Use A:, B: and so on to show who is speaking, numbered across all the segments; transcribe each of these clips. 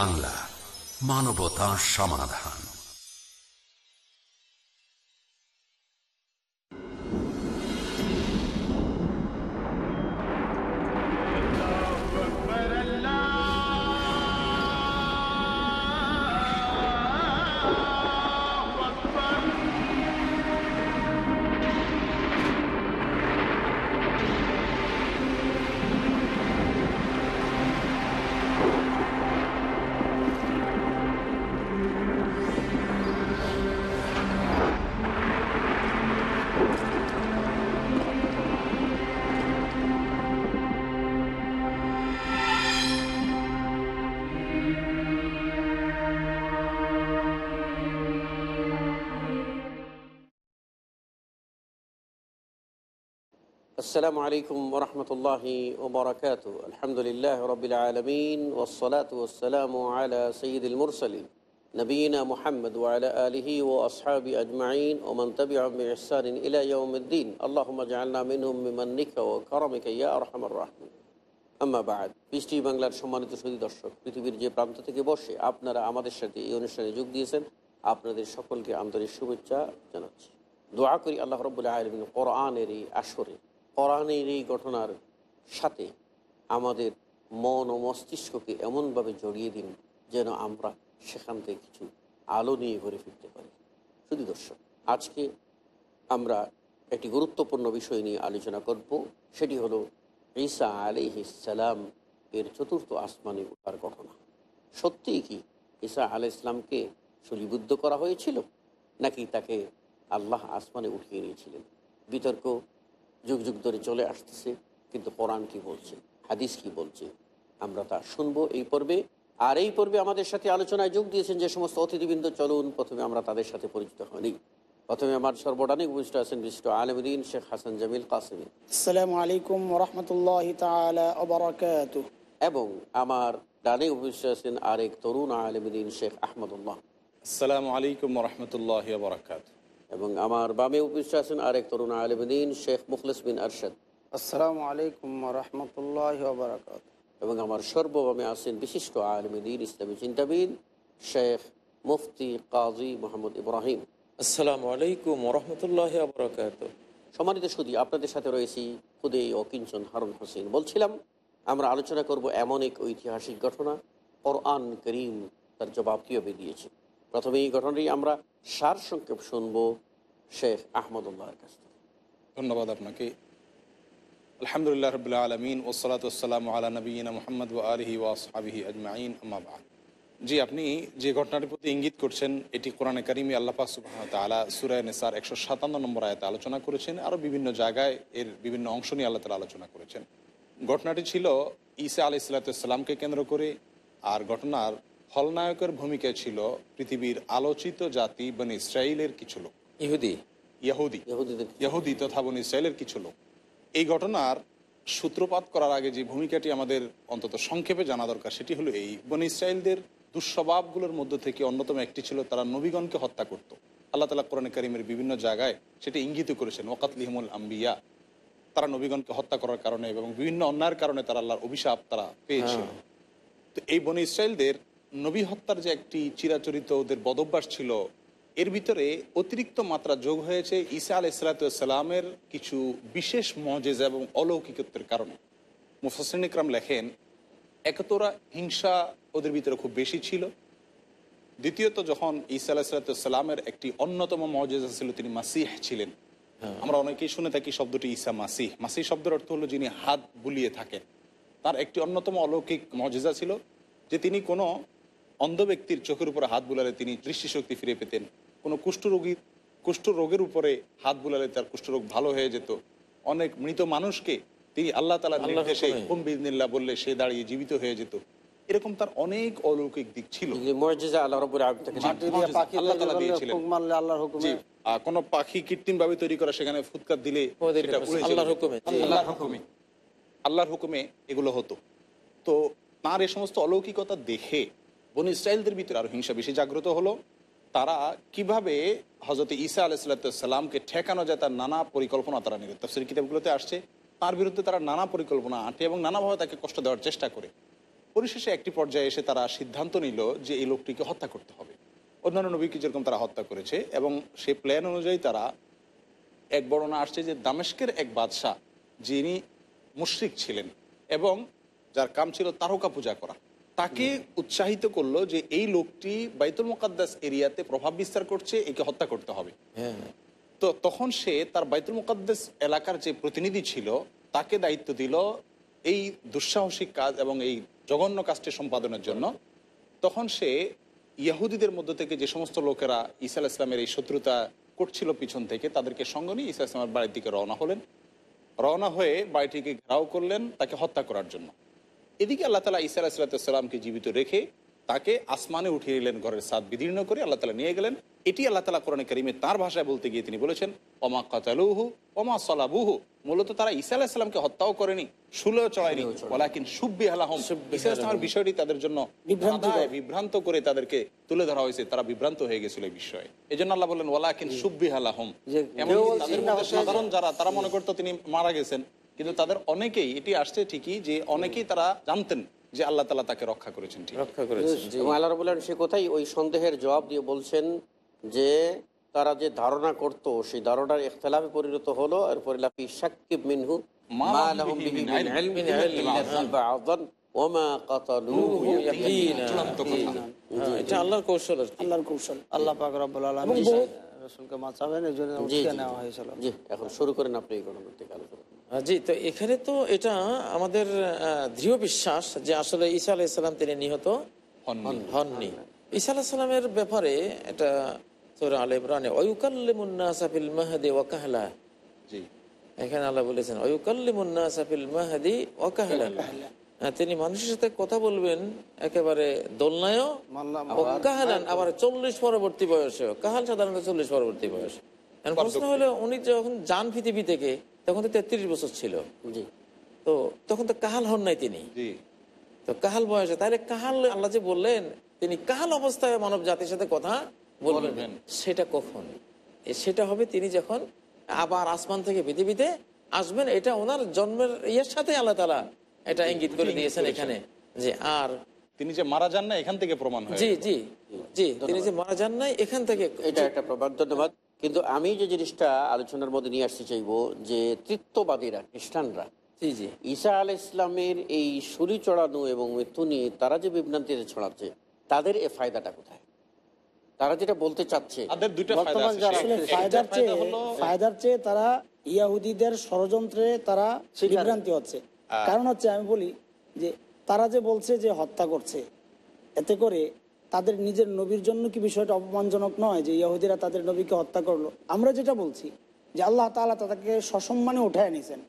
A: বাংলা মানবতা সমাধান।
B: السلام عليكم ورحمة الله وبركاته الحمد لله رب العالمين والصلاة والسلام على سيد المرسلين نبينا محمد وعلى آله وأصحابه أجمعين ومن تبعهم بإحسان إلى يوم الدين اللهم اجعلنا منهم بمنك وكرمك يا أرحم الراحمين আম্মা বাদ বৃষ্টি বাংলার সম্মানিত সুদী দর্শক পৃথিবীর যে প্রান্ত থেকে বসে আপনারা আমাদের সাথে এই অনুষ্ঠানে যোগ দিয়েছেন আপনাদের সকলকে আন্তরিক শুভেচ্ছা জানাচ্ছি দোয়া করি আল্লাহ রবুল্লাহ আলমিন কোরআনের এই আসরে কোরআনের এই ঘটনার সাথে আমাদের মন ও মস্তিষ্ককে এমনভাবে জড়িয়ে দিন যেন আমরা সেখান থেকে কিছু আলো নিয়ে ঘুরে ফিরতে পারি। শুধু দর্শক, আজকে আমরা একটি গুরুত্বপূর্ণ বিষয় নিয়ে আলোচনা করব। সেটি হলো ঈসা আলিহিসাল্লাম এর চতুর্থ আসমানে উঠার ঘটনা। সত্যিই কি ঈসা আলি ইসলামকে সুলিবুদ্ধ করা হয়েছিল নাকি তাকে আল্লাহ আসমানে উঠিয়ে নিয়েছিলেন? বিতর্ক যুগ যুগ ধরে চলে আসতেছে কিন্তু কোরআন কি বলছে হাদিস কি বলছে আমরা তা শুনব এই পর্বে। আর এই পর্বে আমাদের সাথে আলোচনায় যোগ দিয়েছেন যে সমস্ত অতিথিবৃন্দ চলুন প্রথমে আমরা তাদের সাথে পরিচিত হয়নি প্রথমে আমার সর্বডানিক উপস্থিত আছেন বিশিষ্ট আলমদিন শেখ হাসান জামিল কাসিমি।
C: আসসালামু আলাইকুম রহমতুল্লাহ তালা ওবরাকাত
B: এবং আমার ডানে উপস্থিত আছেন আরেক তরুণ আলমদিন শেখ আহমদুল্লাহ।
D: আসসালামু আলাইকুম রহমতুল্লাহ বরাকাত
B: এবং আমার বামে উপস্থিত আছেন আরেক তরুণ আলমদিন শেখ মুখলিস বিন আরশাদ।
C: আসসালামু আলাইকুম রহমতুল্লাহ ওবরাকাত
B: এবং আমার সর্ববামে আছেন বিশিষ্ট আলমদিন ইসলামী চিন্তাবিদ শেখ মুফতি কাজী মোহাম্মদ ইব্রাহিম।
E: আসসালামু আলাইকুম রহমতুল্লাহ বরকাত
B: সম্মানিত সুদী আপনাদের সাথে রয়েছি খুদে ও কিঞ্চন হারুন হোসেন। বলছিলাম আমরা আলোচনা করব এমন এক ঐতিহাসিক ঘটনা কোরআন করিম তার জবাব কীভাবে দিয়েছে? প্রথমে এই ঘটনাটি আমরা সার সংক্ষেপ শুনব শেখ আহমদুল্লাহর কাছ থেকে।
D: ধন্যবাদ আপনাকে। আলহামদুলিল্লাহ রবিল্লা আলমিন ওসলাতাম আলা নবীন মোহাম্মদ আলহি ওয়াসহাবিহি আজমাইন আম্মাবাদ জি, আপনি যে ঘটনাটির প্রতি ইঙ্গিত করছেন, এটি কোরআনে কারিমি আল্লাপা সুবাহ সুরায় নেসার একশো সাতান্ন নম্বর আয়তে আলোচনা করেছেন আরও বিভিন্ন জায়গায় এর বিভিন্ন অংশ নিয়ে আল্লাহ তালা আলোচনা করেছেন। ঘটনাটি ছিল ঈসা আলি সাল্লাতামকে কেন্দ্র করে, আর ঘটনার ফলনায়কের ভূমিকা ছিল পৃথিবীর আলোচিত জাতি বন ইসরায়েলের কিছু লোক।
E: ইহুদি।
B: ইহুদিদের
D: ইহুদি তথা বন ইসরায়েলের কিছু লোক। এই ঘটনার সূত্রপাত করার আগে যে ভূমিকাটি আমাদের অন্তত সংক্ষেপে জানা দরকার সেটি হলো এই। বন ইসরায়েলদের দুঃস্বভাবগুলোর মধ্যে থেকে অন্যতম একটি ছিল তারা নবীগণকে হত্যা করত। আল্লাহ তালা কোরআন করিমের বিভিন্ন জায়গায় সেটি ইঙ্গিত করেছেন। ওকাতলিহমুল আম্বিয়া। তারা নবীগণকে হত্যা করার কারণে এবং বিভিন্ন অন্যায়ের কারণে তারা আল্লাহর অভিশাপ তারা পেয়েছিল। তো এই বন ইসরায়েলদের নবী হত্যার যে একটি চিরাচরিত ওদের বদভ্যাস ছিল এর ভিতরে অতিরিক্ত মাত্রা যোগ হয়েছে ঈসা আল ইসলাতামের কিছু বিশেষ মজেজা এবং অলৌকিকত্বের কারণে। মুফসিন ইকরাম লেখেন একতরা হিংসা ওদের ভিতরে খুব বেশি ছিল। দ্বিতীয়ত যখন ঈসা আলাহিসাল্লামের একটি অন্যতম মজেজা ছিল তিনি মাসিহ ছিলেন। আমরা অনেকেই শুনে থাকি শব্দটি ঈসা মাসিহ। মাসিহ শব্দের অর্থ হলো যিনি হাত বুলিয়ে থাকেন। তার একটি অন্যতম অলৌকিক মজেজা ছিল যে তিনি কোনো অন্ধ ব্যক্তির চোখের উপরে হাত বুলালে তিনি দৃষ্টিশক্তি ফিরে পেতেন। কোনো কুষ্ঠরোগীর কুষ্ঠরোগের উপরে হাত বুলালে তার কুষ্ঠরোগ ভালো হয়ে যেত। অনেক মৃত মানুষকে তিনি আল্লাহ তালা নির্দেশে বিদিনিল্লাহ বললে সে দাঁড়িয়ে জীবিত হয়ে যেত। এরকম তার অনেক অলৌকিক দিক ছিল। কোনো পাখি কৃত্রিম ভাবে তৈরি করা সেখানে ফুৎকার দিলে
E: আল্লাহর হুকুমে।
D: এগুলো হতো। তো তার এই সমস্ত অলৌকিকতা দেখে বন ইসরায়েলদের ভিতরে আরও হিংসা বেশি জাগ্রত হলো। তারা কীভাবে হজরত ঈসা আলাইসাল্লামকে ঠেকানো যায় তার নানা পরিকল্পনা তারা নিল তফসির কিতাবগুলোতে আসছে। তার বিরুদ্ধে তারা নানা পরিকল্পনা আঁটে এবং নানাভাবে তাকে কষ্ট দেওয়ার চেষ্টা করে। পরিশেষে একটি পর্যায়ে এসে তারা সিদ্ধান্ত নিল যে এই লোকটিকে হত্যা করতে হবে। অন্যান্য নবীকে যেরকম তারা হত্যা করেছে এবং সেই প্ল্যান অনুযায়ী তারা এক বর্ণনা আসছে যে দামেস্কের এক বাদশাহ যিনি মুশ্রিক ছিলেন এবং যার কাম ছিল তারকা পূজা করা। তাকে উৎসাহিত করল যে এই লোকটি বাইতুল মোকাদ্দাস এরিয়াতে প্রভাব বিস্তার করছে একে হত্যা করতে হবে।
E: হ্যাঁ।
D: তো তখন সে তার বাইতুল মুকাদ্দেস এলাকার যে প্রতিনিধি ছিল তাকে দায়িত্ব দিল এই দুঃসাহসিক কাজ এবং এই জঘন্য কাজটি সম্পাদনের জন্য। তখন সে ইয়াহুদিদের মধ্য থেকে যে সমস্ত লোকেরা আলাহ ইসলামের এই শত্রুতা করছিল পিছন থেকে তাদেরকে সঙ্গ নিয়ে ঈসা ইসলামের বাড়ির দিকে রওনা হলেন। রওনা হয়ে বাড়িটিকে ঘেরাও করলেন তাকে হত্যা করার জন্য। এদিকে আল্লাহ তালা ঈসা আলাহিসাল্লামকে জীবিত রেখে তাকে আসমানে উঠিয়ে নিলেন ঘরের সাদ বিদীর্ণ করে আল্লাহ তালা নিয়ে গেলেন। এটি আল্লাহ তালা কোরআন করিমে তার ভাষায় বলতে গিয়ে তিনি বলেছেন ওমা কাতালুহু ওমা সলাবুহু। মূলত তারা ঈসা আলাহিসাল্লামকে হত্যাও করেনি শুলেও চড়ায়নি। ওলাকিন সুব্বি আলাহম ঈসা ইসলামের বিষয়টি তাদের জন্য বিভ্রান্ত করে তাদেরকে তুলে ধরা হয়েছে। তারা বিভ্রান্ত হয়ে গেছিল এই বিষয়ে। এই জন্য আল্লাহ বললেন ওলাকিন সুব্বি আলাহম সাধারণ যারা তারা মনে করতো তিনি মারা গেছেন। কিন্তু তাদের অনেকেই এটি আসছে ঠিকই যে অনেকেই তারা জানতেন যে আল্লাহ তালা তাকে রক্ষা করেছেন
E: রক্ষা করেছেন
B: আল্লাহ রবুল্লাহ সে কোথায় ওই সন্দেহের জবাব দিয়ে বলছেন যে তারা যে ধারণা করত সেই ধারণার ইখতলাফে পরিণত হলো এরপরে লাফি সাকিব মিনহু
E: আল্লাহর কৌশল
C: আল্লাহর কৌশল। আল্লাহ পাক রব্বুল রসুলকে বাঁচাবেন এই জন্য। নেওয়া হয়েছিল।
B: এখন শুরু করেন আপনি এই ঘটনা আলোচনা।
E: জি তো এখানে তো এটা আমাদের দৃঢ় বিশ্বাস যে আসলে ঈসা আলাইসাল্লাম তিনি নিহত
D: হননি।
E: ঈসা আলাহিসাল্লামের ব্যাপারে এটা সূরা আল ইমরানে অয়ুকাল্লিমুন্নাসাফিল মাহাদি ওয়াকাহলা
D: জি।
E: এখানে আল্লাহ বলেছেন অয়ুকাল্লিমুন্নাসাফিল মাহাদি ওয়াকাহলা হ্যাঁ, তিনি মানুষের সাথে কথা বলবেন একেবারে দোলনায়ও কাহালান আবার চল্লিশ পরবর্তী বয়সে কাহাল সাধারণত চল্লিশ পরবর্তী বয়স। প্রশ্ন হলো উনি যখন যান পৃথিবী থেকে তখন তো তেত্রিশ বছর ছিল। তো তখন তো কাহাল হন নাই তিনি। তো কাহাল বয়সে তাহলে কাহাল আল্লাহ যে বললেন তিনি কাহাল অবস্থায় মানব জাতির সাথে কথা বলবেন। সেটা কখন? সেটা হবে তিনি যখন আবার আসমান থেকে পৃথিবীতে আসবেন এটা ওনার জন্মের ইয়ের সাথে আল্লাহ তালা এটা ইঙ্গিত করে দিয়েছেন এখানে যে আর
D: তিনি যে মারা যান না এখান থেকে প্রমাণ
E: জি জি জি তিনি যে মারা যান নাই এখান থেকে
B: এটা একটা প্রবাদ ধন্যবাদ কিন্তু আমি যে জিনিসটা আলোচনার মধ্যে নিয়ে আসতে চাইব যে তৃত্ববাদীরা খ্রিস্টানরা
E: জি জি।
B: ঈসা আল ইসলামের এই সুরি চড়ানো এবং মৃত্যু নিয়ে তারা যে বিভ্রান্তিতে ছড়াচ্ছে তাদের এ ফায়দাটা কোথায়? তারা যেটা বলতে চাচ্ছে
C: ফায়দার চেয়ে তারা ইয়াহুদিদের ষড়যন্ত্রে তারা বিভ্রান্তি হচ্ছে। কারণ হচ্ছে আমি বলি যে তারা যে বলছে যে হত্যা করছে এতে করে তাদের নিজের নবীর জন্য কি বিষয়টা অপমানজনক নয় যে ইহুদিরা তাদের নবীকে হত্যা করল? আমরা যেটা বলছি যে আল্লাহ তাআলা তাদেরকে সসম্মানে উঠায় নিয়েছেন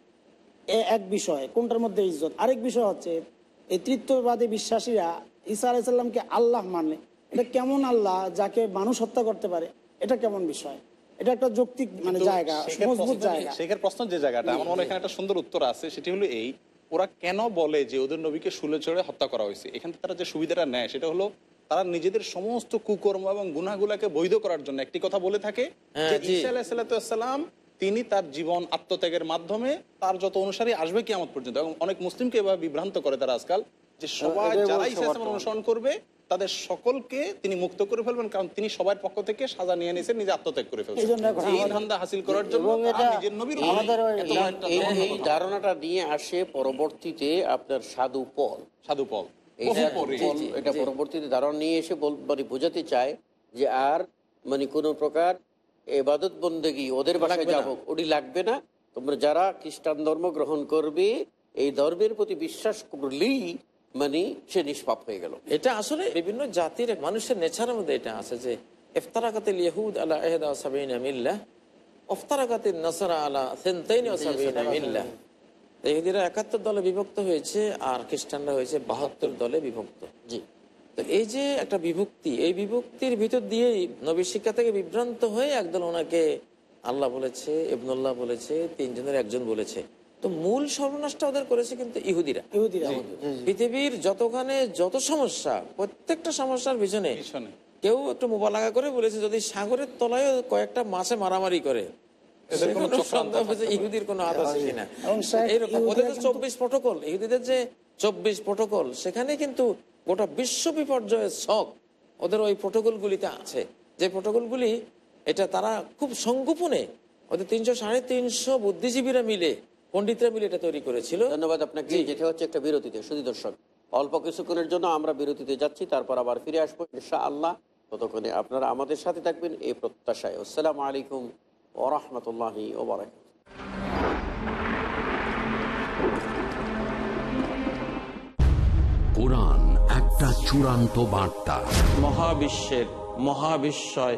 C: এ এক বিষয় কোনটার মধ্যে ইজ্জত? আরেক বিষয় হচ্ছে এই তৃতীয়বাদী বিশ্বাসীরা ঈসা আলাইসাল্লামকে আল্লাহ মানে। এটা কেমন আল্লাহ যাকে মানুষ হত্যা করতে পারে? এটা কেমন বিষয়? এটা একটা যৌক্তিক মানে জায়গা মজবুত জায়গা।
D: শেখের প্রশ্ন যে জায়গাটা আমার মনে হয় এখানে একটা সুন্দর উত্তর আছে সেটি হলো এই ওরা কেন বলে যে ওদের নবীকে শুলে চড়ে হত্যা করা হয়েছে? এখান থেকে তারা যে সুবিধাটা নেয় সেটা হলো তারা নিজেদের সমস্ত কুকর্ম এবং গুনাগুলাকে বৈধ করার জন্য একটি কথা বলে থাকে
E: হ্যাঁ,
D: যে ঈসা আলাহিসাল্লাম তিনি তার জীবন আত্মত্যাগের মাধ্যমে তার যত অনুসারী আসবে কিয়ামত পর্যন্ত। এবং অনেক মুসলিমকে এভাবে বিভ্রান্ত করে তারা আজকাল যে সবাই যারা ইসলামের অনুসরণ করবে তাদের সকলকে তিনি মুক্ত করে ফেলবেন কারণ তিনি সবার পক্ষ থেকে সাজা নিয়ে নিয়েছেন নিজে আত্মত্যাগ করে ফেলছেন।
C: এই
D: ধান্দা হাসিল করার জন্য নিজের নবীর
B: এই ধারণাটা নিয়ে আসে পরবর্তীতে আপনার সাধু পল
D: সাধু পল
B: এটা পরবর্তীতে ধারণা নিয়ে এসে বল- মানে বোঝাতে চায় যে আর মানে কোনো প্রকার এবাদত বন্দেগি ওদের বাসায়
E: না।
B: যাব ওটি লাগবে না। তোমরা যারা খ্রিস্টান ধর্ম গ্রহণ করবে এই ধর্মের প্রতি বিশ্বাস করলেই মানে সে নিষ্পাপ হয়ে গেল।
E: এটা আসলে বিভিন্ন জাতির মানুষের নেচারের মধ্যে এটা আছে যে ইফতারাকাতিল ইহুদ আলা ইহদা সাবিনা মিল্লাহ ইফতারাকাতিল নাসারা আলা সেন্তাইন সাবিনা মিল্লাহ তো ইহুদিরা একাত্তর দলে বিভক্ত হয়েছে আর খ্রিস্টানরা হয়েছে বাহাত্তর দলে বিভক্ত।
B: জি।
E: তো এই যে একটা বিভক্তি এই বিভক্তির ভিতর দিয়েই নবীর শিক্ষা থেকে বিভ্রান্ত হয়ে একদল ওনাকে আল্লাহ বলেছে ইবনুল্লাহ বলেছে তিনজনের একজন বলেছে। তো মূল সর্বনাশটা ওদের করেছে কিন্তু ইহুদিরা।
C: ইহুদিরা
E: পৃথিবীর যতখানে যত সমস্যা প্রত্যেকটা সমস্যার পিছনে কেউ একটু মোবালাগা করে বলেছে যদি সাগরের তলায় কয়েকটা মাছে মারামারি করে ইহুদির কোনো কিনা। ওদের চব্বিশ প্রটোকল ইহুদিদের যে চব্বিশ প্রোটোকল সেখানে কিন্তু গোটা বিশ্ব বিপর্যয়ের শখ ওদের ওই প্রোটোকলগুলিতে আছে। যে প্রোটোকলগুলি এটা তারা খুব সংগোপনে ওদের তিনশো সাড়ে তিনশো বুদ্ধিজীবীরা মিলে পণ্ডিতরা মিলে এটা তৈরি করেছিল।
B: ধন্যবাদ আপনাকে। যেটা হচ্ছে একটা বিরতিতে শুধু দর্শক অল্প কিছুক্ষণের জন্য আমরা বিরতিতে যাচ্ছি তারপর আবার ফিরে আসব ইনশা আল্লাহ ততক্ষণে আপনারা আমাদের সাথে থাকবেন এই প্রত্যাশায়। আসসালামু আলাইকুম ওরহমতুল্লাহি ওবরাকাত
A: কোরআন একটা চূড়ান্ত বার্তা।
E: মহাবিশ্বের মহাবিশ্বয়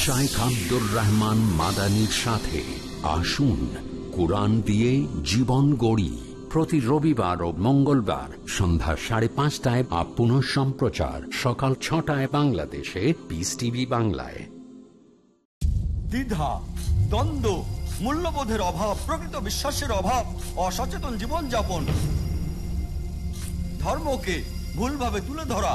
A: শাইখ আব্দুর রহমান মাদানির সাথে আসুন কোরআন দিয়ে জীবন গড়ি। প্রতি রবিবার ও মঙ্গলবার সন্ধ্যা সাড়ে পাঁচটায় বা পুনঃ সম্প্রচার, সকাল ছটায় বাংলাদেশে পিস টিভি বাংলায়।
F: দ্বিধা, দ্বন্দ্ব, মূল্যবোধের অভাব, প্রকৃত বিশ্বাসের অভাব, অসচেতন জীবনযাপন, ধর্মকে ভুলভাবে তুলে ধরা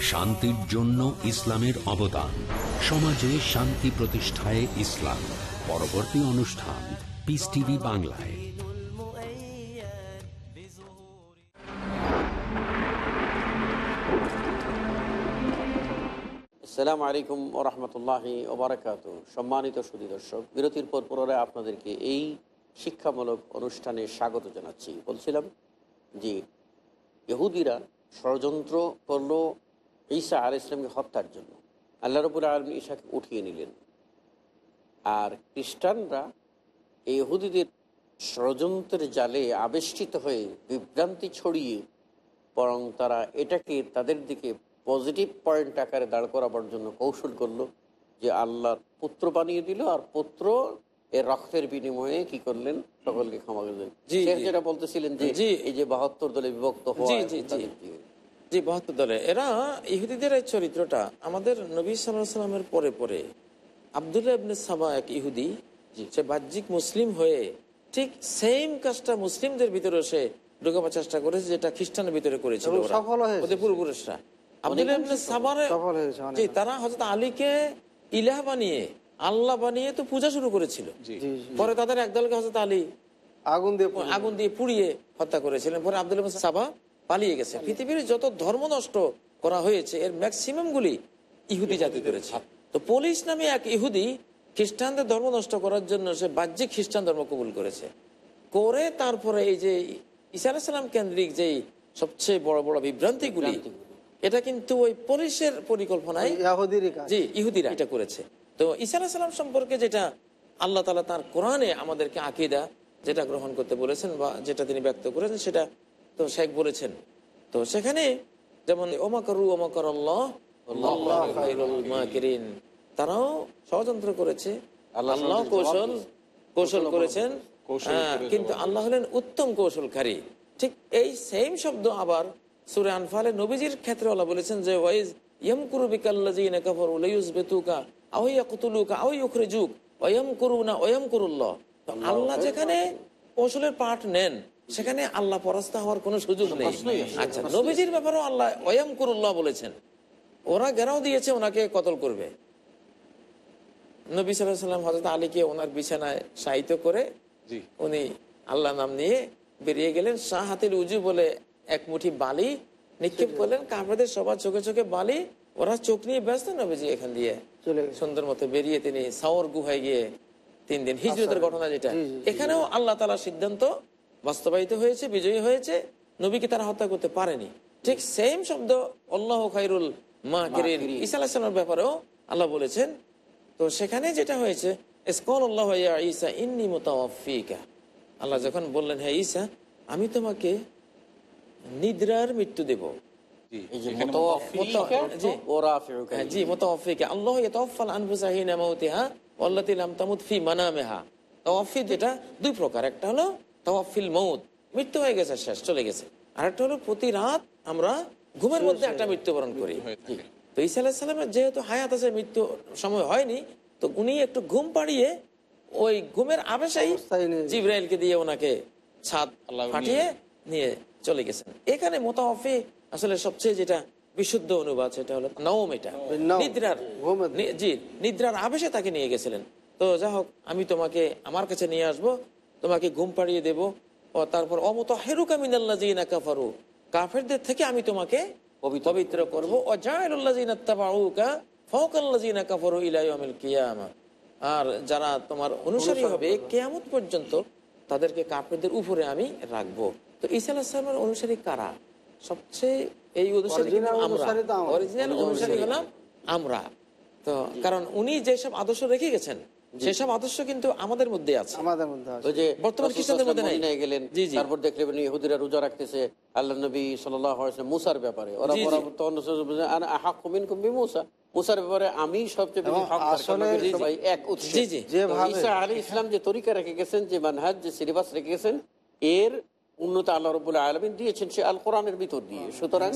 A: শান্তির জন্য ইসলামের অবদান। সমাজে শান্তি প্রতিষ্ঠায় ইসলাম। পরবর্তী অনুষ্ঠান পিস টিভি বাংলায়।
B: আসসালামু আলাইকুম ওরহমতুল্লাহি ওবরাকাত সম্মানিত সুদী দর্শক, বিরতির পর পুনরায় আপনাদেরকে এই শিক্ষামূলক অনুষ্ঠানে স্বাগত জানাচ্ছি। বলছিলাম যে, ইহুদিরা ষড়যন্ত্র করল ঈসা আল ইসলামকে হত্যার জন্য। আল্লাহ রবুল আলম ঈশাকে উঠিয়ে নিলেন। আর খ্রিস্টানরা এই ইহুদিদের ষড়যন্ত্রের জালে আবেষ্টিত হয়ে বিভ্রান্তি ছড়িয়ে বরং তারা এটাকে তাদের দিকে পজিটিভ পয়েন্ট আকারে দাঁড় করাবার জন্য কৌশল করল যে আল্লাহর পুত্র বানিয়ে দিল আর পুত্র এর রক্তের বিনিময়ে কি করলেন? সকলকে ক্ষমা করলেন। যেটা বলতেছিলেন যে এই যে বাহাত্তর দলে বিভক্ত হওয়া
E: জি বাহাত্তর দলে। এরা ইহুদিদের এই চরিত্রটা আমাদের নবী সাল্লাহ সাল্লামের পরে পরে আবদুল্লাহ ইবনে সাবা এক ইহুদি সে বাহ্যিক মুসলিম হয়ে ঠিক সেম কাজটা মুসলিমদের ভিতরে সে ঢুকাবার চেষ্টা করেছে যেটা খ্রিস্টানের ভিতরে করেছিল পূর্বপুরুষরা। আবদুল্লাহ ইবনে সাবার
G: সফল হয়েছে অনেক।
E: জি তারা হযরত আলীকে ইলাহ বানিয়ে আল্লাহ বানিয়ে তো পূজা শুরু করেছিল।
G: জি। জি
E: পরে তাদের একদলকে হযরত আলী
G: আগুন দিয়ে
E: আগুন দিয়ে পুড়িয়ে হত্যা করেছিলেন। পরে আব্দুল সাবা পালিয়ে গেছে। পৃথিবীর যত ধর্ম নষ্ট করা হয়েছে এর ম্যাক্সিমাম গুলি ইহুদি জাতি করেছে। তো পুলিশ নামে এক ইহুদি খ্রিস্টানদের ধর্ম নষ্ট করার জন্য সে বাহ্যিক খ্রিস্টান ধর্ম কবুল করেছে। করে তারপরে এই যে ঈসা আলাহিসাল্লাম কেন্দ্রিক যেই সবচেয়ে বড় বড় বিভ্রান্তিগুলি এটা কিন্তু ওই পুলিশের পরিকল্পনায় জি ইহুদিরা এটা করেছে। তো ঈসা আলাহিসাল্লাম সম্পর্কে যেটা আল্লাহ তালা তার কোরআনে আমাদেরকে আকিদা যেটা গ্রহণ করতে বলেছেন বা যেটা তিনি ব্যক্ত করেছেন সেটা তো শেখ বলেছেন। তো সেখানে যেমন ওমাকারু ওমাকর আল্লাহ। তারাও ষড়যন্ত্র করেছে আল্লাহ কৌশল কৌশল করেছেন। হ্যাঁ,
D: করে
E: কিন্তু আল্লাহ হলেন উত্তম কৌশলকারী। ঠিক এই সেম শব্দ আবার সুরে আনফালে নবীজির ক্ষেত্রে আল্লাহ বলেছেন যে ওয়াইজ আল্লাহ যেখানে কৌশলের পাঠ নেন সেখানে আল্লাহ পরাস্ত হওয়ার কোনো সুযোগ নেই। আচ্ছা নবীজির ব্যাপারেও আল্লাহ ওয়ায়ামকুরুল্লাহ বলেছেন। ওরা গেরাও দিয়েছে ওনাকে কতল করবে। নবী সাল্লাম হজরত আলীকে ওনার বিছানায় সাহিত্য করে উনি আল্লাহ নাম নিয়ে বেরিয়ে গেলেন। শাহ হাতিল উজু বলে এক মুঠি বালি নিক্ষেপ করলেন। কাপড়দের সবার চোখে চোখে বালি ওরা চোখ নিয়ে ব্যস্ত নবীজি এখান দিয়ে।
G: চলে
E: সুন্দর মতো বেরিয়ে তিনি সাওর গুহায় গিয়ে তিন দিন হিজরতের ঘটনা যেটা এখানেও আল্লাহ তালা সিদ্ধান্ত বাস্তবায়িত হয়েছে বিজয়ী হয়েছে নবীকে তারা হত্যা করতে পারেনি। ঠিক সেম শব্দ আল্লাহ খাইরুল মা কিরিন ঈসা আলাহিসাল্লামের ব্যাপারেও আল্লাহ বলেছেন। তো সেখানে যেটা হয়েছে ইসকল আল্লাহ ইন্নি মুতাওয়াফিকা আল্লাহ যখন বললেন হ্যাঁ ঈসা আমি তোমাকে নিদ্রার মৃত্যু দেব।
D: জি
E: আল্লাহ মাউতিহা ফি মানামিহা। যেটা দুই প্রকার। একটা হলো তাওয়াফিল মউত মৃত্যু হয়ে গেছে শেষ চলে গেছে। আরেকটা হলো প্রতি রাত আমরা ঘুমের মধ্যে একটা মৃত্যুবরণ করি। তো ঈসা আলাহিসাল্লামের যেহেতু হায়াত আছে মৃত্যু সময় হয়নি তো উনি একটু ঘুম পাড়িয়ে ওই ঘুমের আবেশাই জিব্রাইলকে দিয়ে ওনাকে ছাদ
D: আল্লাহ
E: ফাটিয়ে নিয়ে চলে গেছেন। এখানে মোতাফি আসলে সবচেয়ে যেটা বিশুদ্ধ অনুবাদ সেটা হলো নওম এটা। নিদ্রার জি নিদ্রার আবেশে তাকে নিয়ে গেছিলেন। তো যা হোক আমি তোমাকে আমার কাছে নিয়ে আসব। তোমাকে ঘুম পাড়িয়ে দেব। ও তারপর অমত হেরুকা মিনাল্লা কাফারু। কাফেরদের থেকে আমি তোমাকে
B: পবিত্র
E: করব। ও কাফারু কিয়ামা। আর যারা তোমার অনুসারী হবে কেয়ামত পর্যন্ত তাদেরকে কাফেরদের উপরে আমি রাখব। তো ঈসা আলাহিসামের অনুসারী কারা? সবচেয়ে এই অনুসারী। অরিজিনাল হলাম আমরা। তো কারণ উনি যেসব আদর্শ রেখে গেছেন সেসব আদর্শ কিন্তু আমাদের মধ্যে আছে।
G: আমাদের মধ্যে আছে।
B: যে
E: বর্তমান খ্রিস্টানদের মধ্যে নাই।
B: গেলেন। তারপর দেখলেন ইহুদিরা রোজা রাখতেছে আল্লাহ নবী সাল্লাল্লাহু আলাইহি ওয়াসাল্লাম মুসার ব্যাপারে। ওরা আহাক্কু মুসার ব্যাপারে আমি সবচেয়ে এক উৎস। ঈসা ইসলাম যে তরিকা রেখে গেছেন যে মানহাজ যে সিলেবাস রেখে গেছেন এর উন্নত আল্লাহ রবুল্লাহ আলমিন দিয়েছেন সে আল কোরআনের ভিতর দিয়ে। সুতরাং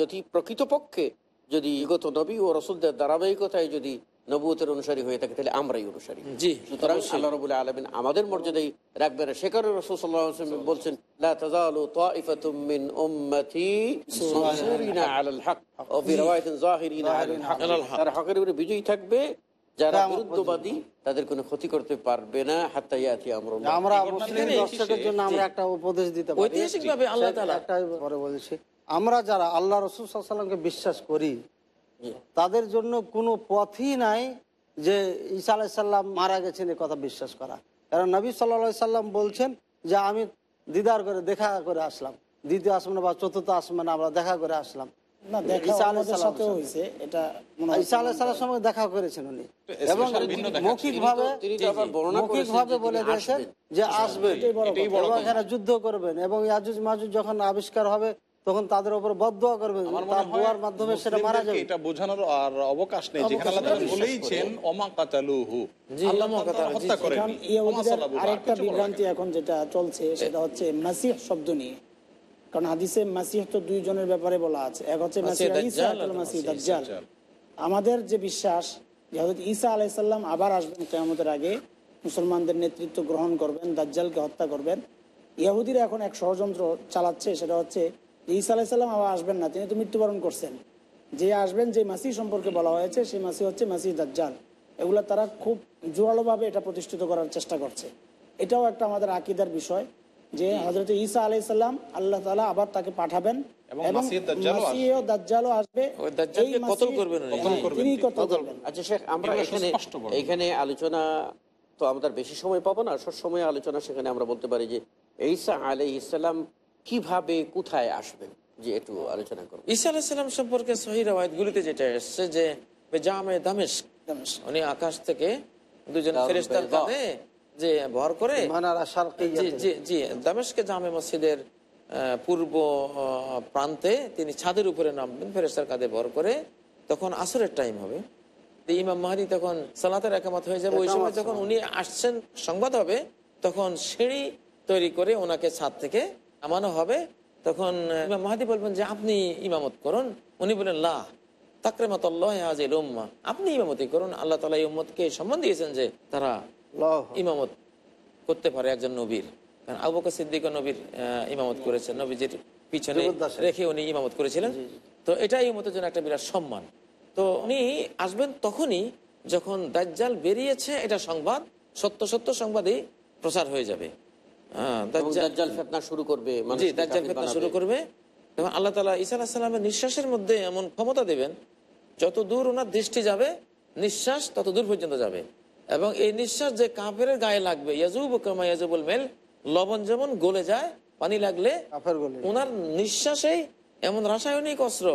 B: যদি প্রকৃতপক্ষে যদি বিগত নবী ও রসুলদের ধারাবাহিকতায় যদি নবুয়তের অনুসারী হয়ে থাকে তাহলে আমরাই অনুসারী।
E: জি,
B: সুতরাং আল্লাহ রবুল্লাহ আলমিন আমাদের মর্যাদাই রাখবেন। সে কারণে রসুল সাল্লাহ আলাইহি বলছেন মিন বিজয়ী থাকবে যারা বিরুদ্ধবাদী তাদের কোনো ক্ষতি করতে পারবে না হাত্তা ইয়াতি আমরুল্লাহ।
G: আমরা মুসলিম দর্শকের জন্য আমরা একটা উপদেশ দিতে পারি।
E: ঐতিহাসিকভাবে আল্লাহ তাআলা
G: একটা পরে বলছি। আমরা যারা আল্লাহ রসুল সাল্লামকে বিশ্বাস করি তাদের জন্য কোনো পথই নাই যে ঈসা আলাইসাল্লাম মারা গেছেন এ কথা বিশ্বাস করা। কারণ নবী সাল্লা সাল্লাম বলছেন যে আমি দিদার করে দেখা করে আসলাম। দ্বিতীয় আসমানে বা চতুর্থ আসমানে আমরা দেখা করে আসলাম।
C: দেখা
G: করেছেন উনি। এবং মৌখিক ভাবে মৌখিক ভাবে
B: যে
G: বলে দিয়েছেন
B: আসবেন।
G: যে। এখানে যুদ্ধ করবেন। এবং ইয়াজুজ মাজুজ যখন আবিষ্কার হবে তখন তাদের উপর বদুয়া
D: মনে
G: তার দোয়ার মাধ্যমে সেটা মারা যাবে।
D: এটা বোঝানোর আর অবকাশ নেই। যেখানে আল্লাহ তাআলা বলেইছেন ওমা কাতালুহু। আল্লাহ তাআলা হত্যা করেন
C: আরেকটা বিভ্রান্তি এখন যেটা চলছে সেটা হচ্ছে মাসিহ শব্দ নিয়ে। কারণ হাদিসে মাসিহ তো দুইজনের ব্যাপারে বলা আছে। এক হচ্ছে
E: মাসিহ
C: ঈসা
E: আর
C: মাসিহ
E: মাসিহ
C: দাজ্জাল। আমাদের যে বিশ্বাস যে হযরত ঈসা আলাইসাল্লাম আবার আসবেন কেয়ামতের আগে মুসলমানদের নেতৃত্ব গ্রহণ করবেন দাজ্জালকে হত্যা করবেন। ইহুদিরা এখন এক ষড়যন্ত্র চালাচ্ছে সেটা হচ্ছে ঈসা আলাইসাল্লাম আবার আসবেন না তিনি তো মৃত্যুবরণ করছেন। যে আসবেন যে মাসি সম্পর্কে বলা হয়েছে সেই মাসি হচ্ছে মাসি দাজ্জাল। এগুলো তারা খুব জোরালোভাবে এটা প্রতিষ্ঠিত করার চেষ্টা করছে। এটাও একটা আমাদের আকিদার বিষয় যে হজরত ঈসা আলাইসাল্লাম আল্লাহ তালা আবার তাকে পাঠাবেন
E: করবেন
B: আচ্ছা শেখ আমরা এখানে এখানে আলোচনা তো আমাদের বেশি সময় পাবো না সব সময় আলোচনা সেখানে আমরা বলতে পারি যে ঈসা আলাই ইসলাম কীভাবে কোথায় আসবেন? যে একটু আলোচনা করব
E: ঈসা আলাহিসাল্লাম সম্পর্কে সহি রাওয়ায়তগুলিতে যেটা এসছে যে জামে দামেশ উনি আকাশ থেকে দুজন ফেরেস্তার কাঁধে যে ভর করে জি দামেশকে জামে মসজিদের পূর্ব প্রান্তে তিনি ছাদের উপরে নামবেন ফেরেস্তার কাঁধে ভর করে। তখন আসরের টাইম হবে। ইমাম মাহাদি তখন সালাতের একামত হয়ে যাবে। ওই সময় যখন উনি আসছেন সংবাদ হবে তখন সিঁড়ি তৈরি করে ওনাকে ছাদ থেকে নামানো হবে তখন ইমাম মাহাদি বলবেন যে আপনি ইমামত করুন। উনি বলেন লা তাকরেমাতল্লাহ আজিল উম্মা। আপনি ইমামতি করুন আল্লাহ তালা উম্মতকে সম্মান দিয়েছেন যে তারা
G: লহ।
E: ইমামত করতে পারে একজন নবীর। কারণ আবু বকর সিদ্দিক নবীর ইমামত করেছেন। নবীজির পিছনে রেখে উনি ইমামত করেছিলেন। তো এটা এই মতো জন্য একটা বিরাট সম্মান। তো উনি আসবেন তখনই যখন দাজ্জাল বেরিয়েছে এটা সংবাদ সত্য সত্য সংবাদই প্রচার হয়ে যাবে। হ্যাঁ,
B: এবং
E: দাজ্জাল-
B: দাজ্জাল ফেতনা শুরু করবে
E: জি দাজ্জাল ফেতনা শুরু করবে। এবং আল্লাহ তালা ঈসা আলাহ সাল্লামের নিঃশ্বাসের মধ্যে এমন ক্ষমতা দেবেন যত দূর ওনার দৃষ্টি যাবে নিঃশ্বাস তত দূর পর্যন্ত যাবে। এবং এই নিঃশ্বাস যে কাপের গায়ে লাগবে ইয়াজুব কামা ইয়াজুবুল মেল লবণ যেমন গলে যায় পানি লাগলে ওনার নিঃশ্বাসেই এমন রাসায়নিক অস্ত্র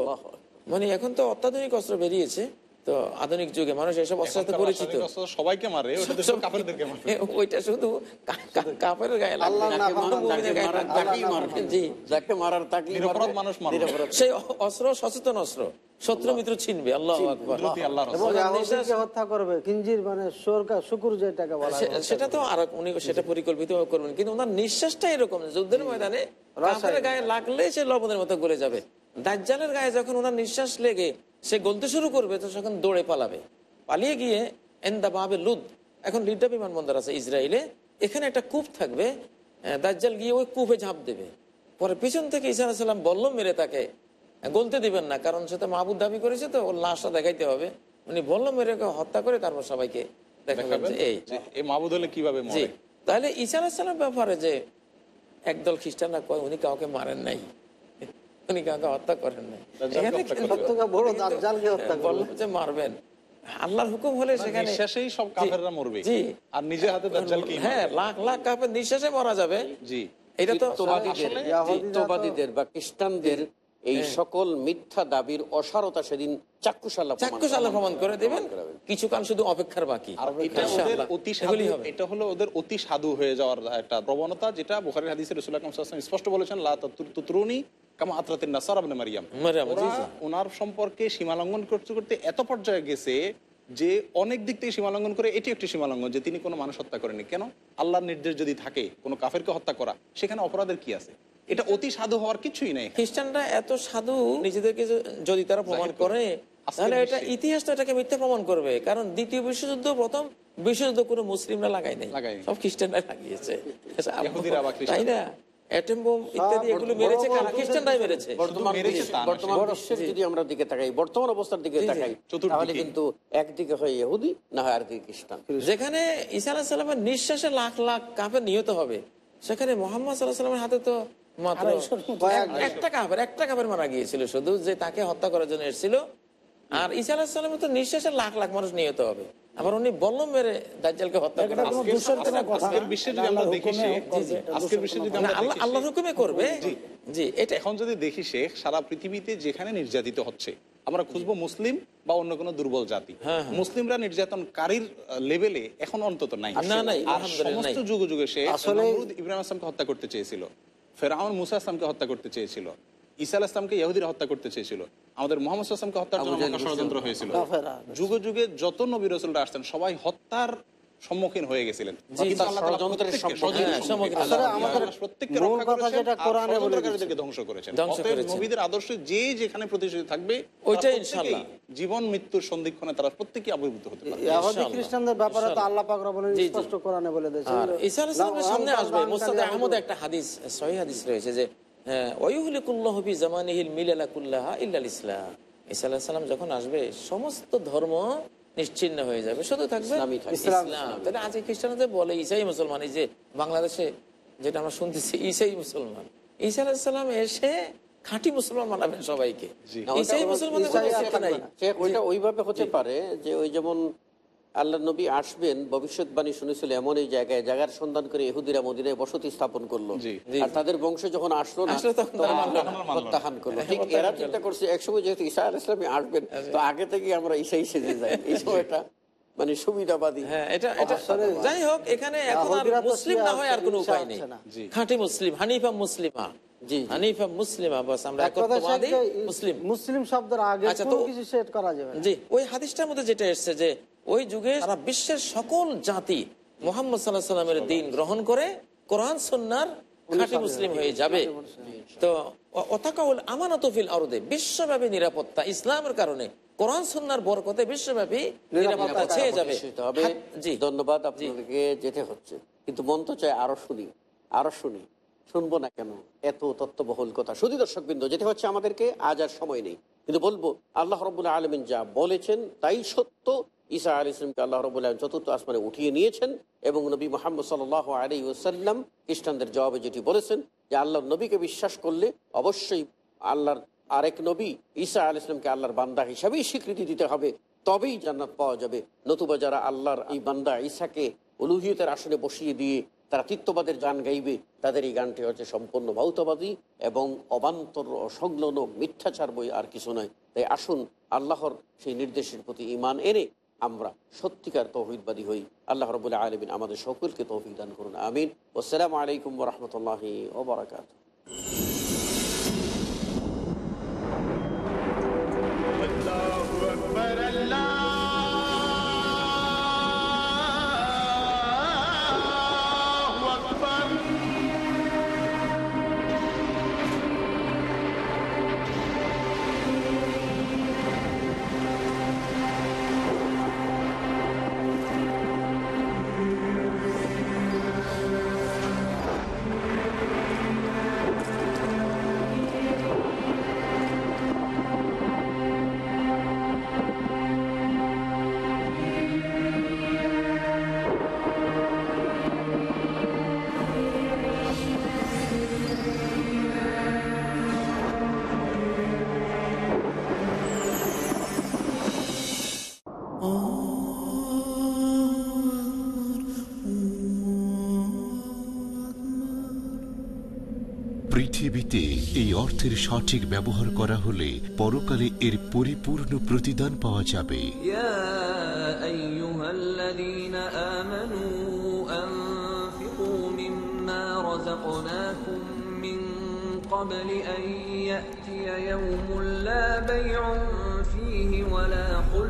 E: মানে এখন তো অত্যাধুনিক অস্ত্র বেরিয়েছে তো আধুনিক যুগে মানুষ এসব অস্ত্র সাথে পরিচিত।
D: সবাইকে মারে
E: ওইটা শুধু কাপের গায়ে
B: মারার-।
E: জি।
B: যাকে
D: মানুষ
E: সেই অস্ত্র সচেতন অস্ত্র শত্রু মিত্র ছিনবে আল্লাহ
G: হত্যা করবে কিঞ্জির মানে সরকার শুকুর যেটাকে বলা
E: সেটা তো আর উনি সেটা পরিকল্পিত করবেন। কিন্তু ওনার নিঃশ্বাসটা এরকম যুদ্ধের ময়দানে গায়ে লাগলে সে লবণের মতো গলে যাবে। দাজ্জালের গায়ে যখন ওনার নিঃশ্বাস লেগে সে গলতে শুরু করবে তো তখন দৌড়ে পালাবে। পালিয়ে গিয়ে এন্দা বাবে লুদ। এখন লিডা বিমানবন্দর আছে ইসরায়েলে। এখানে একটা কূপ থাকবে দাজ্জাল গিয়ে ওই কূপে ঝাঁপ দেবে। পরে পিছন থেকে ইসা সাল্লাম বলল মেরে তাকে। গলতে দিবেন না কারণ সে তো মাহবুদ দাবি করেছে তো ওর লাশটা দেখাইতে হবে। উনি বলল মেরে ওকে হত্যা করে তারপর সবাইকে এই।
D: মাহবুদ হলে কীভাবে
E: তাহলে ঈসা আলাহিসাল্লাম ব্যাপারে যে একদল খ্রিস্টানরা কয় উনি কাউকে মারেন নাই। উনি কাউকে হত্যা করেন নাই। যে মারবেন। আল্লাহর হুকুম হলে সেখানে
D: নিঃশ্বাসেই সব কাফেররা মরবে।
E: জি।
D: আর নিজে হাতে দাজ্জালকেই
E: হ্যাঁ লাখ লাখ কাপের নিঃশ্বাসে মারা যাবে।
D: জি।
E: এটা তো
B: মিথ্যবাদীদের
G: ইয়াহুদিরা
B: বা খ্রিস্টানদের এই সকল মিথ্যা দাবির অসারতা সেদিন চাক্ষুশালা প্রমাণ
E: প্রমাণ করে দেবেন। কিছুকাল শুধু অপেক্ষার বাকি।
D: এটা অতি সাধু
E: হবে।
D: এটা হলো ওদের অতি সাধু হয়ে যাওয়ার একটা প্রবণতা যেটা বুখারীর হাদিসে রাসূল আকরাম সাল্লাল্লাহু আলাইহি ওয়াসাল্লাম স্পষ্ট বলেছেন লা তুতরুনি কামা আতরাতিন নাসারা
E: জি।
D: ওনার সম্পর্কে সীমালঙ্ঘন করতে করতে এত পর্যায়ে গেছে যে অনেক দিক থেকে সীমালঙ্ঘন করে এটি একটি সীমালঙ্ঘন যে তিনি কোনো মানুষ হত্যা করেনি কেন আল্লাহর নির্দেশ যদি থাকে কোনো কাফেরকে হত্যা করা সেখানে অপরাধের কি আছে এটা অতি সাধু হওয়ার কিছুই নেই
E: খ্রিস্টানরা এত সাধু নিজেদেরকে যদি তারা প্রমাণ
D: করে।
E: তাহলে এটা। ইতিহাস তো এটাকে মিথ্যা প্রমাণ করবে কারণ দ্বিতীয় বিশ্বযুদ্ধ প্রথম বিশ্বযুদ্ধ কোনো মুসলিমরা লাগাই নাই। সব খ্রিস্টানরা লাগিয়েছে। তাই না অ্যাটম বোম ইত্যাদি এগুলো মেরেছে কারা? খ্রিস্টানরাই মেরেছে।
B: বর্তমান
D: মেরেছে
B: বিশ্ব-
D: তা না,
B: বর্তমান বিশ্বের যদি আমরা দিকে তাকাই বর্তমান অবস্থার দিকে তাকাই। তাহলে কিন্তু একদিকে হয় ইহুদি না হয় আরেকদিকে খ্রিস্টান।
E: যেখানে ঈসা আলাহ সাল্লামের নিঃশ্বাসে লাখ লাখ কাফের নিহত হবে সেখানে মোহাম্মদ সাল্লাহ সাল্লামের হাতে তো মাত্র একটা কাপের একটা কাপের মারা গিয়েছিল শুধু যে তাকে হত্যা করার জন্য এসেছিল। আর ঈসা আলাহ সাল্লামের তো নিঃশ্বাসে লাখ লাখ মানুষ নিহত হবে। আবার উনি বলল মেরে দাজ্জালকে হত্যা করে
D: আজকের-। বিশ্বে যদি আমরা দেখি আজকের বিশ্বে যদি আমরা
E: আল্লাহর হুকুমে করবে? জি। এটা
D: এখন যদি দেখি শেখ সারা পৃথিবীতে যেখানে নির্যাতিত হচ্ছে আমরা খুঁজবো মুসলিম বা অন্য কোনো দুর্বল জাতি।
E: হ্যাঁ,
D: মুসলিমরা নির্যাতনকারীর লেভেলে এখন অন্তত নাই। সমস্ত যুগ যুগে সে ইব্রাহিম আসলামকে হত্যা করতে চেয়েছিল। ফেরাউন মুসা আসলামকে হত্যা করতে চেয়েছিল। ঈসা আলাহ ইসলামকে ইহুদিরা হত্যা করতে চেয়েছিল। আমাদের মোহাম্মদ আসলামকে হত্যার জন্য ষড়যন্ত্র হয়েছিল।
G: কাফেরা।
D: যুগে যুগে যত নবী রসুলরা আসতেন সবাই হত্যার সম্মুখীন হয়ে গেছিলেন।
E: হ্যাঁ,
D: ধ্বংস করেছেন। নবীদের আদর্শ যে যেখানে প্রতিষ্ঠিত থাকবে
E: ওইটাই ইনশাআল্লাহ।
D: জীবন মৃত্যুর সন্ধিক্ষণে তারা প্রত্যেকেই আবির্ভূত হতে পারে
G: খ্রিস্টানদের ব্যাপারে তো আল্লাহ পাক রব্বুল আলামিন
E: জি, জি।
G: স্পষ্ট কোরআনে বলে দিয়েছেন।
E: আর ঈসা আলাইহিস সামনে আসবে। মোস্তাদ আহমদ একটা হাদিস হাদিস রয়েছে যে জামানিহিল ইল্লাল ইসলাম। আলাইহিস যখন আসবে সমস্ত ধর্ম নিশ্চিন্ন হয়ে যাবে শুধু থাকবে
B: ইসলামই
E: ইসলাম। তাহলে আজ খ্রিস্টানদের বলে ঈসাই মুসলমান এই যে বাংলাদেশে যেটা আমরা শুনতেছি ঈসাই মুসলমান। ঈসা আলাইহিস এসে খাঁটি মুসলমান বানাবেন সবাইকে।
B: ওইভাবে হতে পারে যে ওই যেমন আল্লাহ নবী আসবেন ভবিষ্যৎবাণী শুনেছিল এমন এই জায়গায় জায়গার সন্ধান করে ইহুদিরা মদিনায় বসতি স্থাপন করল। আর তাদের বংশ যখন আসলো না
E: আসলো তখন তারা মানলো না।
B: প্রত্যাখ্যান করল। ঠিক এরা চিন্তা করছে একসময় যেহেতু ঈসা আল ইসলামী আসবেন তো আগে থেকে আমরা ঈসাই সেজে যাই। এই সময়টা মানে সুবিধাবাদী
E: হ্যাঁ এটা এটা যাই হোক এখানে এখন আর মুসলিম না হয় আর কোনো উপায় নেই।
G: না।
E: খাঁটি মুসলিম হানিফা মুসলিমা।
B: জি, জি।
E: হানিফা মুসলিমা আমরা
G: এক কথা
E: একত্ববাদী
G: শেখ,
E: মুসলিম।
G: মুসলিম শব্দের আগে কোনো
E: তো-
G: কিছু সেট করা যাবে
E: জি ওই হাদিসটার মধ্যে যেটা এসছে যে ওই যুগে সারা বিশ্বের সকল জাতি মোহাম্মদ সাল্লাহ সাল্লামের দিন গ্রহণ করে কোরআন সন্ন্যার খাঁটি মুসলিম হয়ে যাবে। তো অতাকাউল আমানত ফিল আরদে বিশ্বব্যাপী নিরাপত্তা ইসলামের কারণে কোরআন সন্ন্যার বরকতে বিশ্বব্যাপী নিরাপত্তা ছেয়ে যাবে।
B: প্রতিষ্ঠিত হবে।
E: হাত- জি।
B: ধন্যবাদ আপনাদেরকে যেতে হচ্ছে। কিন্তু মন তো চায় আরও শুনি আরও শুনি। শুনব না কেন? এত তত্ত্ববহুল কথা। শুধু দর্শক বিন্দু যেটা হচ্ছে আমাদেরকে আজ আর সময় নেই। কিন্তু বলব আল্লাহ রবুল্লাহ আলমিন যা বলেছেন তাই সত্য। ঈসা আলী ইসলামকে আল্লাহ রবুল্লাহ চতুর্থ আসমানে উঠিয়ে নিয়েছেন এবং নবী মোহাম্মদ সাল আলী ওসাল্লাম খ্রিস্টানদের জবাবে যেটি বলেছেন যে আল্লাহর নবীকে বিশ্বাস করলে অবশ্যই আল্লাহর আরেক নবী ঈসা আল ইসলামকে আল্লাহর বান্দা হিসাবেই স্বীকৃতি দিতে হবে। তবেই জান্নাত পাওয়া যাবে। নতুবা যারা আল্লাহর এই বান্দা ঈসাকে উলুহিয়তের আসনে বসিয়ে দিয়ে তারা তিত্ববাদের গান গাইবে, তাদের এই গানটি হচ্ছে সম্পূর্ণ ভৌতবাদী এবং অবান্তর অসংলগ্ন মিথ্যাচার বই আর কিছু নয়। তাই আসুন আল্লাহর সেই নির্দেশের প্রতি ইমান এনে আমরা সত্যিকার তৌহিদবাদী হই। আল্লাহ রবুল্লাহ আলমিন আমাদের সকলকে তৌফিক দান করুন, আমিন। আসসালামু আলাইকুম রহমতুল্লাহি ওবরাকাত
H: পৃথিবীতে এই অর্থের সঠিক ব্যবহার করা হলে পরকালে এর পরিপূর্ণ প্রতিদান পাওয়া যাবে
I: يا أيها الذين آمنوا أنفقوا مما رزقناكم من قبل أن يأتي يوم لا بيع فيه ولا خلة ولا شفاعة